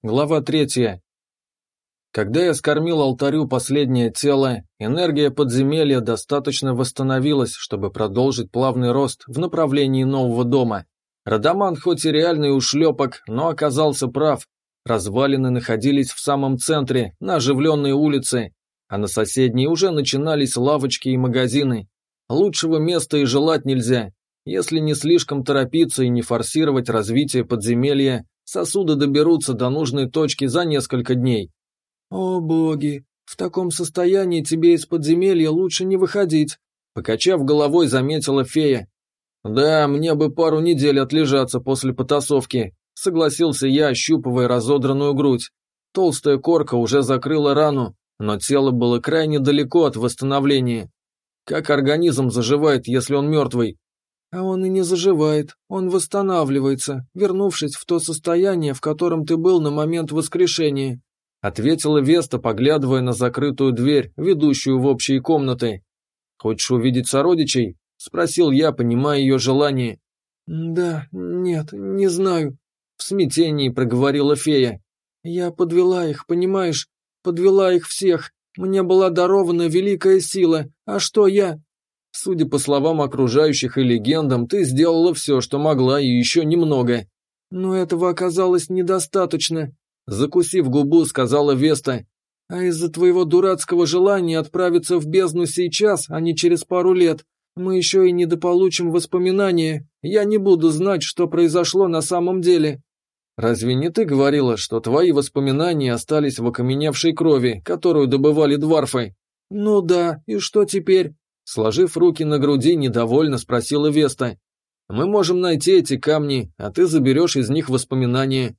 Глава третья. Когда я скормил алтарю последнее тело, энергия подземелья достаточно восстановилась, чтобы продолжить плавный рост в направлении нового дома. Радаман хоть и реальный ушлепок, но оказался прав. Развалины находились в самом центре, на оживленной улице, а на соседней уже начинались лавочки и магазины. Лучшего места и желать нельзя. Если не слишком торопиться и не форсировать развитие подземелья, Сосуды доберутся до нужной точки за несколько дней. О боги, в таком состоянии тебе из подземелья лучше не выходить, покачав головой, заметила фея. Да, мне бы пару недель отлежаться после потасовки, согласился я, ощупывая разодранную грудь. Толстая корка уже закрыла рану, но тело было крайне далеко от восстановления. Как организм заживает, если он мертвый? А он и не заживает, он восстанавливается, вернувшись в то состояние, в котором ты был на момент воскрешения», ответила Веста, поглядывая на закрытую дверь, ведущую в общие комнаты. «Хочешь увидеть сородичей?» – спросил я, понимая ее желание. «Да, нет, не знаю», – в смятении проговорила фея. «Я подвела их, понимаешь? Подвела их всех. Мне была дарована великая сила. А что я? Судя по словам окружающих и легендам, ты сделала все, что могла, и еще немного. Но этого оказалось недостаточно, закусив губу, сказала Веста. А из-за твоего дурацкого желания отправиться в бездну сейчас, а не через пару лет, мы еще и недополучим воспоминания. Я не буду знать, что произошло на самом деле. Разве не ты говорила, что твои воспоминания остались в окаменевшей крови, которую добывали дварфы? Ну да, и что теперь? Сложив руки на груди, недовольно спросила Веста. «Мы можем найти эти камни, а ты заберешь из них воспоминания».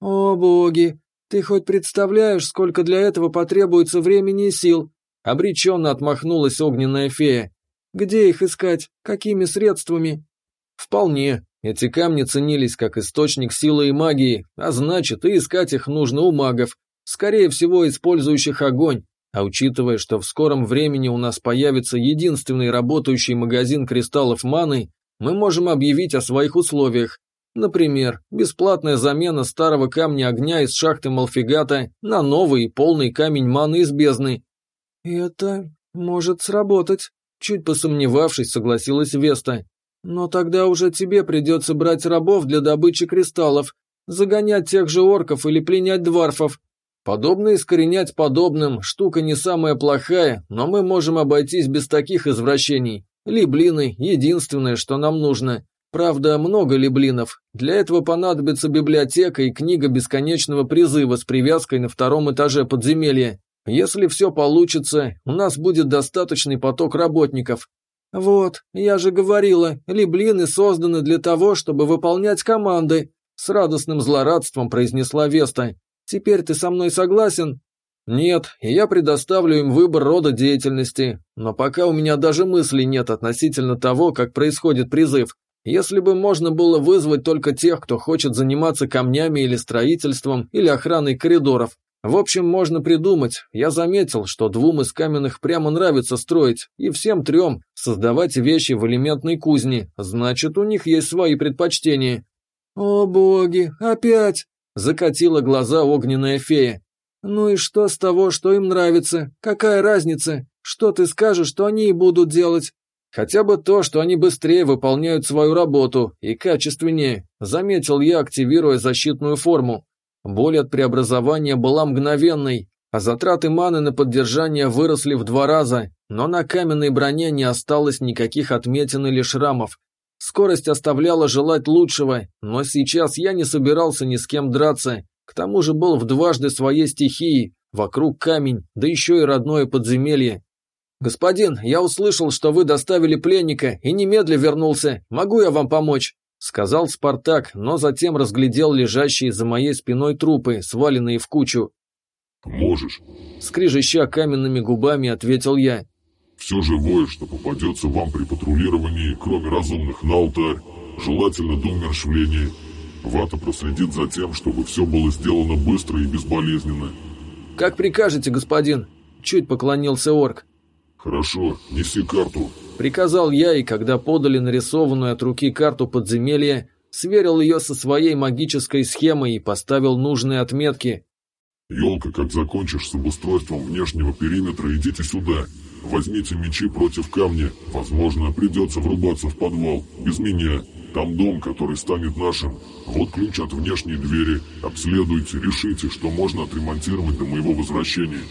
«О, боги! Ты хоть представляешь, сколько для этого потребуется времени и сил?» Обреченно отмахнулась огненная фея. «Где их искать? Какими средствами?» «Вполне. Эти камни ценились как источник силы и магии, а значит, и искать их нужно у магов, скорее всего, использующих огонь. А учитывая, что в скором времени у нас появится единственный работающий магазин кристаллов маны, мы можем объявить о своих условиях. Например, бесплатная замена старого камня огня из шахты Малфигата на новый полный камень маны из бездны. «Это может сработать», — чуть посомневавшись, согласилась Веста. «Но тогда уже тебе придется брать рабов для добычи кристаллов, загонять тех же орков или пленять дварфов, Подобное искоренять подобным – штука не самая плохая, но мы можем обойтись без таких извращений. Либлины – единственное, что нам нужно. Правда, много либлинов. Для этого понадобится библиотека и книга бесконечного призыва с привязкой на втором этаже подземелья. Если все получится, у нас будет достаточный поток работников. Вот, я же говорила, либлины созданы для того, чтобы выполнять команды. С радостным злорадством произнесла Веста. Теперь ты со мной согласен? Нет, я предоставлю им выбор рода деятельности, но пока у меня даже мыслей нет относительно того, как происходит призыв. Если бы можно было вызвать только тех, кто хочет заниматься камнями или строительством, или охраной коридоров. В общем, можно придумать. Я заметил, что двум из каменных прямо нравится строить, и всем трем создавать вещи в элементной кузне. Значит, у них есть свои предпочтения. О боги, опять! Закатила глаза огненная фея. «Ну и что с того, что им нравится? Какая разница? Что ты скажешь, что они и будут делать?» «Хотя бы то, что они быстрее выполняют свою работу и качественнее», заметил я, активируя защитную форму. Боль от преобразования была мгновенной, а затраты маны на поддержание выросли в два раза, но на каменной броне не осталось никаких отметин или шрамов, Скорость оставляла желать лучшего, но сейчас я не собирался ни с кем драться. К тому же был в дважды своей стихии, вокруг камень, да еще и родное подземелье. «Господин, я услышал, что вы доставили пленника и немедля вернулся. Могу я вам помочь?» Сказал Спартак, но затем разглядел лежащие за моей спиной трупы, сваленные в кучу. «Можешь», — скрижища каменными губами ответил я. Все живое, что попадется вам при патрулировании, кроме разумных, на алтарь, желательно до умершвления. Вата проследит за тем, чтобы все было сделано быстро и безболезненно. «Как прикажете, господин?» Чуть поклонился орк. «Хорошо, неси карту», — приказал я, и когда подали нарисованную от руки карту подземелья, сверил ее со своей магической схемой и поставил нужные отметки. «Елка, как закончишь с обустройством внешнего периметра, идите сюда. Возьмите мечи против камня. Возможно, придется врубаться в подвал. Без меня. Там дом, который станет нашим. Вот ключ от внешней двери. Обследуйте, решите, что можно отремонтировать до моего возвращения».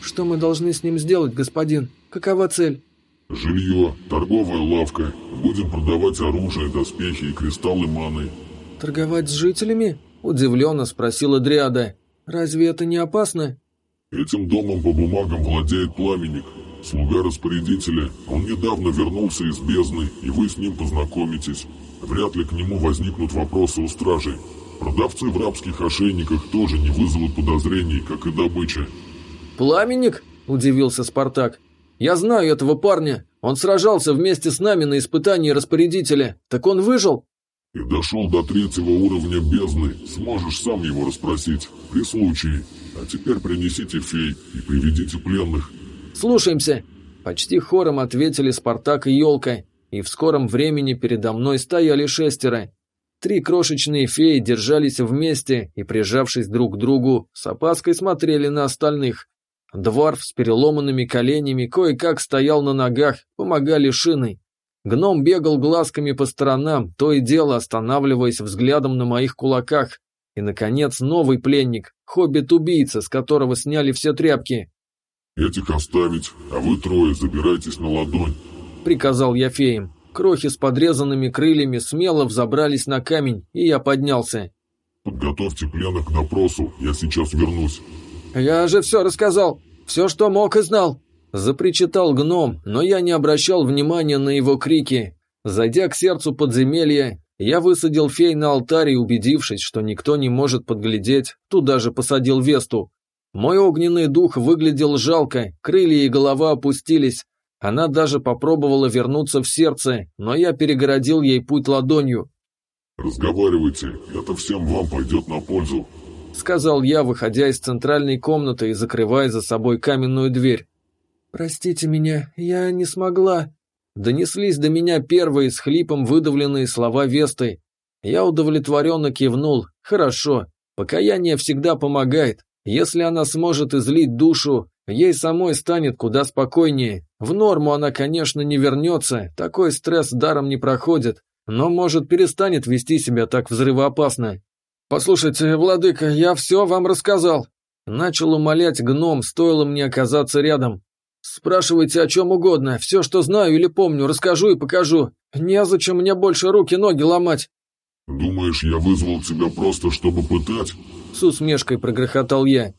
«Что мы должны с ним сделать, господин? Какова цель?» «Жилье, торговая лавка. Будем продавать оружие, доспехи и кристаллы маны». «Торговать с жителями?» – удивленно спросила Дриада. «Разве это не опасно?» «Этим домом по бумагам владеет пламенник, слуга распорядителя. Он недавно вернулся из бездны, и вы с ним познакомитесь. Вряд ли к нему возникнут вопросы у стражи. Продавцы в рабских ошейниках тоже не вызовут подозрений, как и добыча». «Пламенник?» – удивился Спартак. Я знаю этого парня. Он сражался вместе с нами на испытании распорядителя. Так он выжил?» «И дошел до третьего уровня бездны. Сможешь сам его расспросить. При случае. А теперь принесите фей и приведите пленных». «Слушаемся!» Почти хором ответили Спартак и Елка. И в скором времени передо мной стояли шестеро. Три крошечные феи держались вместе и, прижавшись друг к другу, с опаской смотрели на остальных. Дворф с переломанными коленями кое-как стоял на ногах, помогали шины. Гном бегал глазками по сторонам, то и дело останавливаясь взглядом на моих кулаках. И, наконец, новый пленник, хоббит-убийца, с которого сняли все тряпки. «Этих оставить, а вы трое забирайтесь на ладонь», — приказал я феям. Крохи с подрезанными крыльями смело взобрались на камень, и я поднялся. «Подготовьте пленных к допросу, я сейчас вернусь». «Я же все рассказал, все, что мог и знал», – запричитал гном, но я не обращал внимания на его крики. Зайдя к сердцу подземелья, я высадил фей на алтарь и, убедившись, что никто не может подглядеть, туда же посадил Весту. Мой огненный дух выглядел жалко, крылья и голова опустились. Она даже попробовала вернуться в сердце, но я перегородил ей путь ладонью. «Разговаривайте, это всем вам пойдет на пользу», сказал я, выходя из центральной комнаты и закрывая за собой каменную дверь. «Простите меня, я не смогла». Донеслись до меня первые с хлипом выдавленные слова Весты. Я удовлетворенно кивнул. «Хорошо. Покаяние всегда помогает. Если она сможет излить душу, ей самой станет куда спокойнее. В норму она, конечно, не вернется, такой стресс даром не проходит, но, может, перестанет вести себя так взрывоопасно. «Послушайте, владыка, я все вам рассказал». Начал умолять гном, стоило мне оказаться рядом. «Спрашивайте о чем угодно, все, что знаю или помню, расскажу и покажу. Незачем мне больше руки-ноги ломать». «Думаешь, я вызвал тебя просто, чтобы пытать?» С усмешкой прогрохотал я.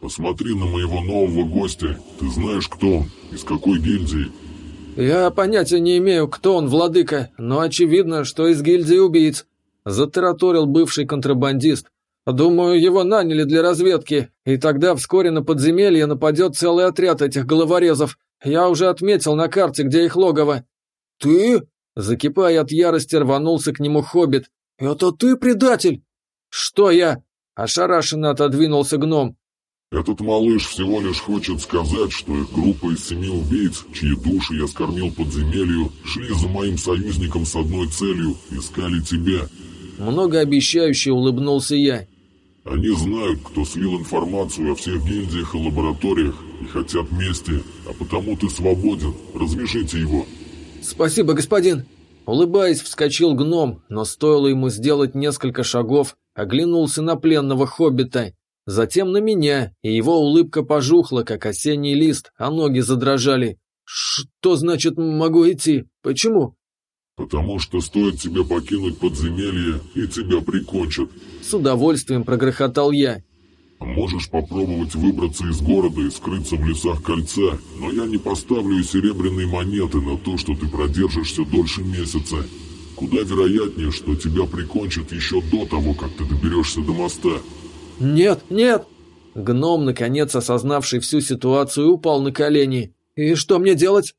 «Посмотри на моего нового гостя. Ты знаешь, кто он? Из какой гильдии?» «Я понятия не имею, кто он, владыка, но очевидно, что из гильдии убийц. Затараторил бывший контрабандист. «Думаю, его наняли для разведки, и тогда вскоре на подземелье нападет целый отряд этих головорезов. Я уже отметил на карте, где их логово». «Ты?» Закипая от ярости, рванулся к нему хоббит. «Это ты, предатель?» «Что я?» Ошарашенно отодвинулся гном. «Этот малыш всего лишь хочет сказать, что их группа из семи убийц, чьи души я скормил подземелью, шли за моим союзником с одной целью – искали тебя. Многообещающе улыбнулся я. Они знают, кто слил информацию о всех гильдиях и лабораториях и хотят мести, а потому ты свободен. Развяжите его. Спасибо, господин. Улыбаясь, вскочил гном, но стоило ему сделать несколько шагов, оглянулся на пленного хоббита, затем на меня, и его улыбка пожухла, как осенний лист, а ноги задрожали. «Что значит могу идти? Почему?» «Потому что стоит тебе покинуть подземелье, и тебя прикончат». С удовольствием прогрохотал я. «Можешь попробовать выбраться из города и скрыться в лесах кольца, но я не поставлю и серебряные монеты на то, что ты продержишься дольше месяца. Куда вероятнее, что тебя прикончат еще до того, как ты доберешься до моста». «Нет, нет!» Гном, наконец осознавший всю ситуацию, упал на колени. «И что мне делать?»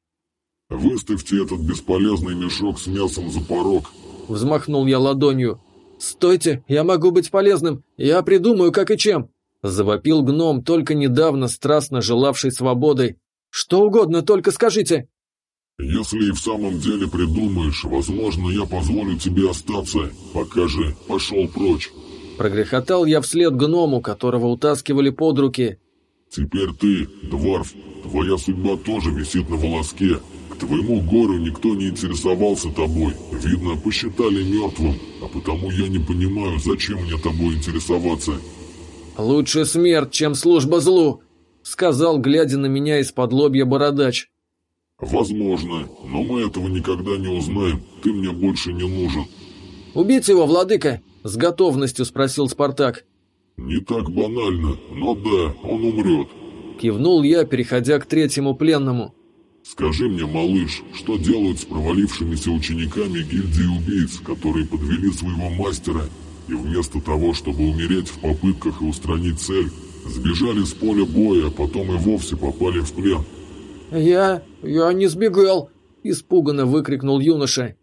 «Выставьте этот бесполезный мешок с мясом за порог!» Взмахнул я ладонью. «Стойте, я могу быть полезным! Я придумаю, как и чем!» Завопил гном, только недавно страстно желавший свободы. «Что угодно, только скажите!» Если и в самом деле придумаешь, возможно, я позволю тебе остаться, пока же пошел прочь. Прогрехотал я вслед гному, которого утаскивали под руки. Теперь ты, дворф, твоя судьба тоже висит на волоске. К твоему горю никто не интересовался тобой. Видно, посчитали мертвым, а потому я не понимаю, зачем мне тобой интересоваться. «Лучше смерть, чем служба злу», — сказал, глядя на меня из-под лобья бородач. «Возможно, но мы этого никогда не узнаем. Ты мне больше не нужен». «Убить его, владыка?» — с готовностью спросил Спартак. «Не так банально, но да, он умрет». Кивнул я, переходя к третьему пленному. «Скажи мне, малыш, что делают с провалившимися учениками гильдии убийц, которые подвели своего мастера и вместо того, чтобы умереть в попытках и устранить цель, сбежали с поля боя, а потом и вовсе попали в плен?» «Я... я не сбегал!» – испуганно выкрикнул юноша.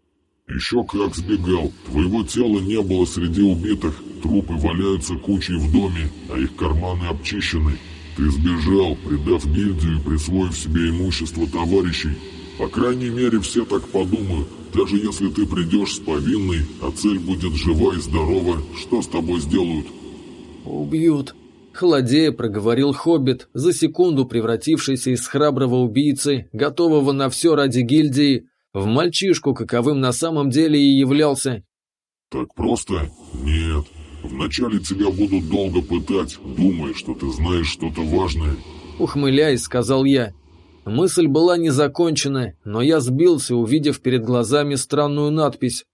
«Еще как сбегал. Твоего тела не было среди убитых. Трупы валяются кучей в доме, а их карманы обчищены. Ты сбежал, предав гильдию и присвоив себе имущество товарищей. По крайней мере, все так подумают. Даже если ты придешь с повинной, а цель будет жива и здорова, что с тобой сделают?» «Убьют», — холодея проговорил Хоббит, за секунду превратившийся из храброго убийцы, готового на все ради гильдии, в мальчишку, каковым на самом деле и являлся. «Так просто? Нет. Вначале тебя будут долго пытать, думая, что ты знаешь что-то важное». Ухмыляясь, сказал я. Мысль была не закончена, но я сбился, увидев перед глазами странную надпись.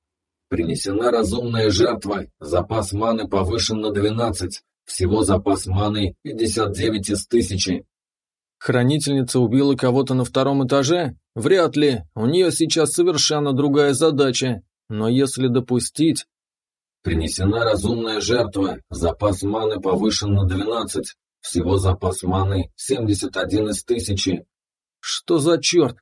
«Принесена разумная жертва. Запас маны повышен на 12. Всего запас маны 59 из тысячи». Хранительница убила кого-то на втором этаже? Вряд ли. У нее сейчас совершенно другая задача. Но если допустить... Принесена разумная жертва. Запас маны повышен на 12. Всего запас маны 71 из тысячи. Что за черт?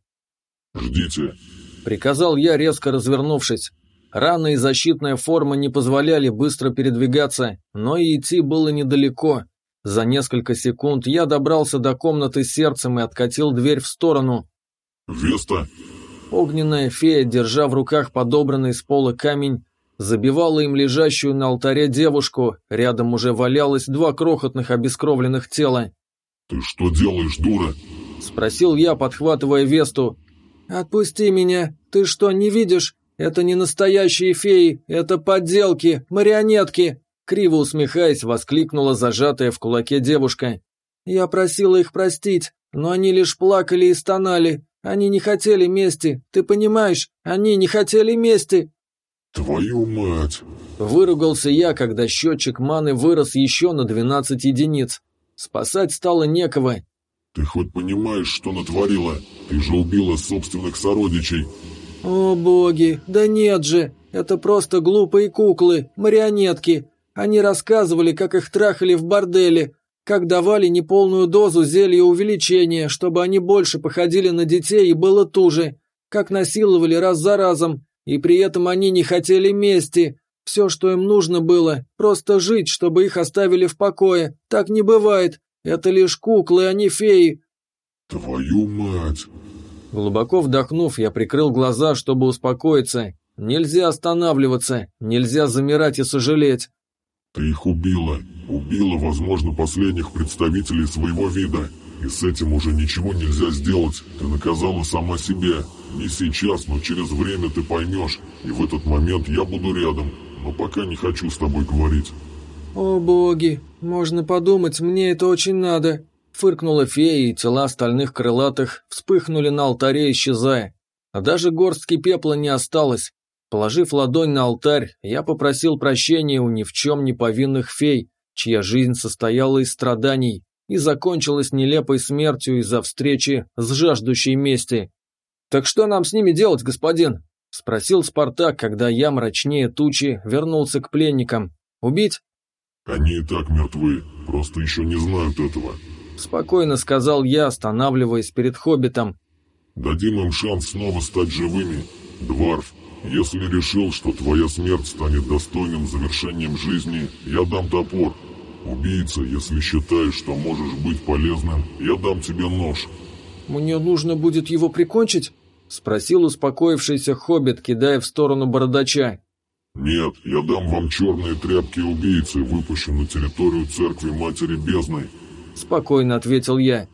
«Ждите», — приказал я, резко развернувшись. Рана и защитная форма не позволяли быстро передвигаться, но и идти было недалеко. За несколько секунд я добрался до комнаты сердцем и откатил дверь в сторону. «Веста!» Огненная фея, держа в руках подобранный с пола камень, забивала им лежащую на алтаре девушку, рядом уже валялось два крохотных обескровленных тела. «Ты что делаешь, дура?» — спросил я, подхватывая Весту. «Отпусти меня! Ты что, не видишь? Это не настоящие феи, это подделки, марионетки!» Криво усмехаясь, воскликнула зажатая в кулаке девушка. «Я просила их простить, но они лишь плакали и стонали. Они не хотели мести, ты понимаешь? Они не хотели мести!» «Твою мать!» Выругался я, когда счетчик маны вырос еще на 12 единиц. Спасать стало некого. «Ты хоть понимаешь, что натворила? Ты же убила собственных сородичей!» «О боги, да нет же! Это просто глупые куклы, марионетки. Они рассказывали, как их трахали в борделе, как давали неполную дозу зелья увеличения, чтобы они больше походили на детей и было туже, как насиловали раз за разом, и при этом они не хотели мести. Все, что им нужно было, просто жить, чтобы их оставили в покое. Так не бывает. Это лишь куклы, а не феи. Твою мать! Глубоко вдохнув, я прикрыл глаза, чтобы успокоиться. Нельзя останавливаться, нельзя замирать и сожалеть. Ты их убила. Убила, возможно, последних представителей своего вида. И с этим уже ничего нельзя сделать. Ты наказала сама себя. Не сейчас, но через время ты поймешь. И в этот момент я буду рядом. Но пока не хочу с тобой говорить. «О боги, можно подумать, мне это очень надо», Фыркнула фея, и тела остальных крылатых вспыхнули на алтаре, исчезая. А даже горстки пепла не осталось. Положив ладонь на алтарь, я попросил прощения у ни в чем не повинных фей, чья жизнь состояла из страданий и закончилась нелепой смертью из-за встречи с жаждущей мести. «Так что нам с ними делать, господин?» – спросил Спартак, когда я, мрачнее тучи, вернулся к пленникам. «Убить?» «Они и так мертвы, просто еще не знают этого», – спокойно сказал я, останавливаясь перед хоббитом. «Дадим им шанс снова стать живыми. Дварф, если решил, что твоя смерть станет достойным завершением жизни, я дам топор. Убийца, если считаешь, что можешь быть полезным, я дам тебе нож». «Мне нужно будет его прикончить?» — спросил успокоившийся хоббит, кидая в сторону бородача. «Нет, я дам вам черные тряпки убийцы, выпущу на территорию церкви Матери Бездны», — спокойно ответил я.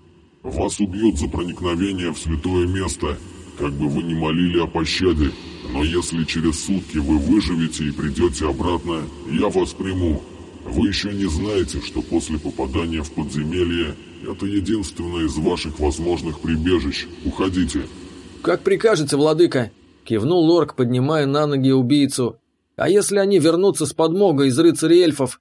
«Вас убьют за проникновение в святое место, как бы вы ни молили о пощаде, но если через сутки вы выживете и придете обратно, я вас приму. Вы еще не знаете, что после попадания в подземелье это единственное из ваших возможных прибежищ. Уходите». «Как прикажете, владыка?» — кивнул Лорк, поднимая на ноги убийцу. А если они вернутся с подмогой из рыцарей эльфов?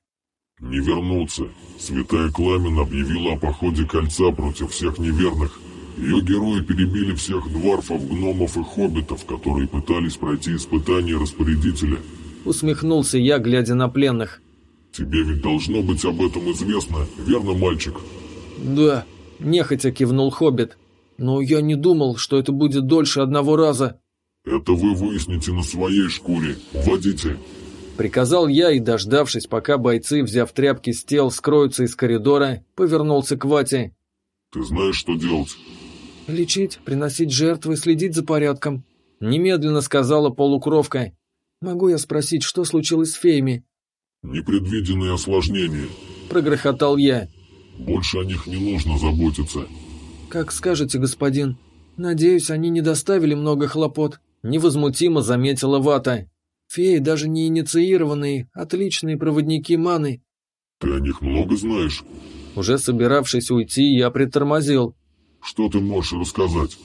Не вернутся. Святая Кламен объявила о походе кольца против всех неверных. Ее герои перебили всех дворфов, гномов и хоббитов, которые пытались пройти испытание распорядителя. Усмехнулся я, глядя на пленных. Тебе ведь должно быть об этом известно, верно, мальчик? Да, нехотя кивнул хоббит. Но я не думал, что это будет дольше одного раза. «Это вы выясните на своей шкуре. Уводите!» Приказал я и, дождавшись, пока бойцы, взяв тряпки с тел, скроются из коридора, повернулся к Вате. «Ты знаешь, что делать?» «Лечить, приносить жертвы, следить за порядком», — немедленно сказала полукровка. «Могу я спросить, что случилось с феями?» «Непредвиденные осложнения», — прогрохотал я. «Больше о них не нужно заботиться». «Как скажете, господин. Надеюсь, они не доставили много хлопот». Невозмутимо заметила Вата. Феи, даже не инициированные, отличные проводники маны. Ты о них много знаешь? Уже собиравшись уйти, я притормозил. Что ты можешь рассказать?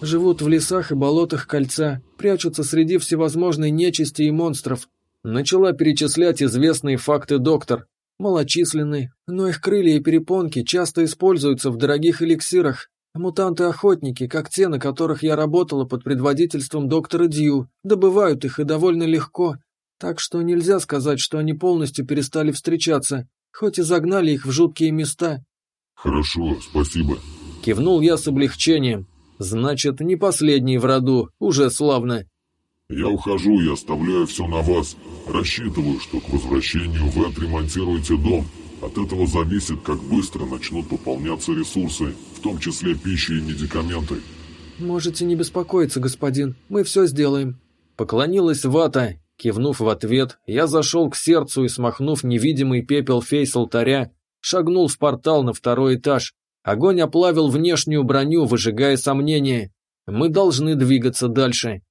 Живут в лесах и болотах кольца, прячутся среди всевозможной нечисти и монстров. Начала перечислять известные факты доктор. Малочисленны, но их крылья и перепонки часто используются в дорогих эликсирах, Мутанты-охотники, как те, на которых я работала под предводительством доктора Дью, добывают их и довольно легко, так что нельзя сказать, что они полностью перестали встречаться, хоть и загнали их в жуткие места. «Хорошо, спасибо», — кивнул я с облегчением. «Значит, не последний в роду, уже славно». «Я ухожу и оставляю все на вас. Рассчитываю, что к возвращению вы отремонтируете дом, от этого зависит, как быстро начнут пополняться ресурсы, в том числе пища и медикаменты. «Можете не беспокоиться, господин, мы все сделаем». Поклонилась Вата. Кивнув в ответ, я зашел к сердцу и, смахнув невидимый пепел фей с алтаря, шагнул в портал на второй этаж. Огонь оплавил внешнюю броню, выжигая сомнения. Мы должны двигаться дальше.